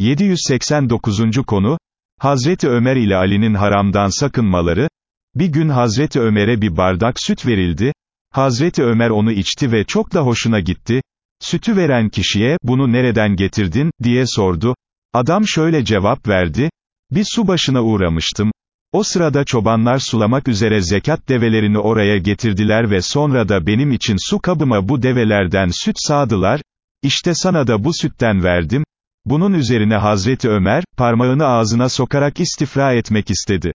789. konu, Hazreti Ömer ile Ali'nin haramdan sakınmaları, bir gün Hazreti Ömer'e bir bardak süt verildi, Hazreti Ömer onu içti ve çok da hoşuna gitti, sütü veren kişiye, bunu nereden getirdin, diye sordu, adam şöyle cevap verdi, bir su başına uğramıştım, o sırada çobanlar sulamak üzere zekat develerini oraya getirdiler ve sonra da benim için su kabıma bu develerden süt sağdılar, işte sana da bu sütten verdim, bunun üzerine Hazreti Ömer, parmağını ağzına sokarak istifra etmek istedi.